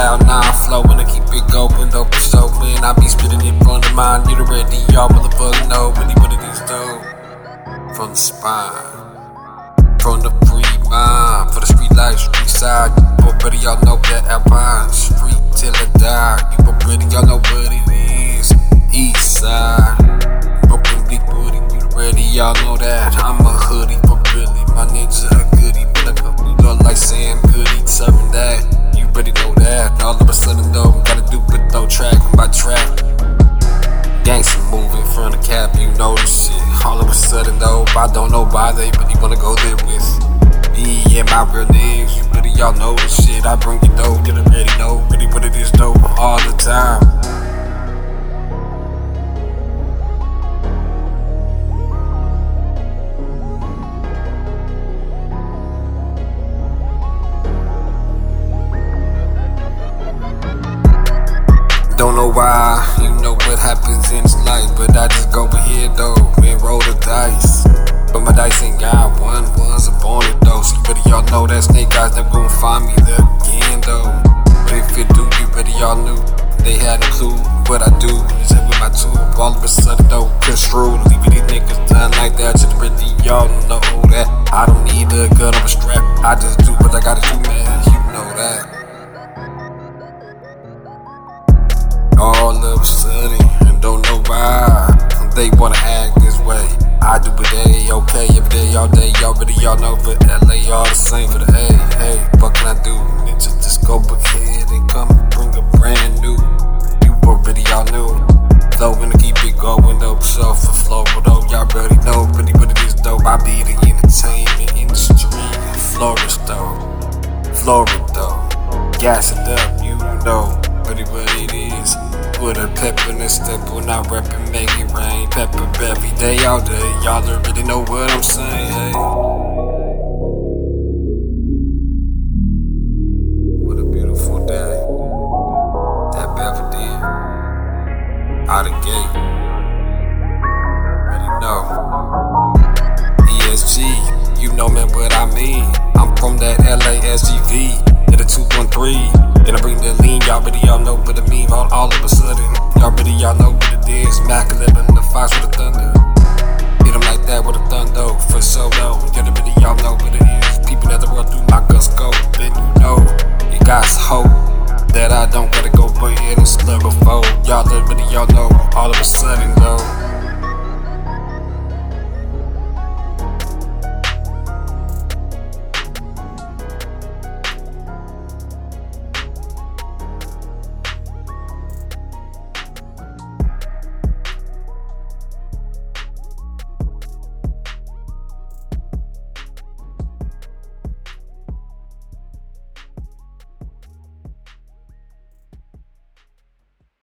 cloud nine flowing to keep it going. Dope so when I be spitting it from the mind. You already y'all motherfucker know. Really what it is though. From the spine. From the free mind. For the street life, street side. You already y'all know that Alpine. Street till I die. You already y'all know what it is. East side. Broken big booty. You already y'all know that. I'm a track. Gangsta moving from the cap, you know this shit. All of a sudden though, I don't know why they but really wanna go there with me and my real niggas. You really y'all know this shit. I bring it though, get you already know really why, you know what happens in this life, but I just go ahead though and roll the dice. But my dice ain't got one, one's up on though. See, but y'all know that snake eyes never gonna find me there again though. But if it do, you better y'all knew they had a clue what I do. Is it with my tube? All of a sudden though, construed, leaving these niggas they wanna act this way. I do it day, okay, every day, all day, y'all really y'all know for LA, all the same for the A. Hey, what can I do? To just go ahead and come bring a brand new. You already y'all knew. Flowing to keep it going, dope show for Florida. Y'all already know, really what it is, dope. I be the entertainment industry. Florist though, Florida, gas it up, you know, really what it is. Put a pep in the step when I rap and make it rain. Pepper every day, all day. Y'all already know what I'm saying. Hey. What a beautiful day. That Belvedere. Out of gate. Already know. ESG, you know man what I mean. I'm from that LASGV, to the 213. Then I bring the lean, y'all ready? y'all know what it mean on all of a sudden. Y'all ready? y'all know what it is. Immaculate in the fox with the thunder. Hit him like that with a thunder for so low. Y'all ready? y'all know what it is.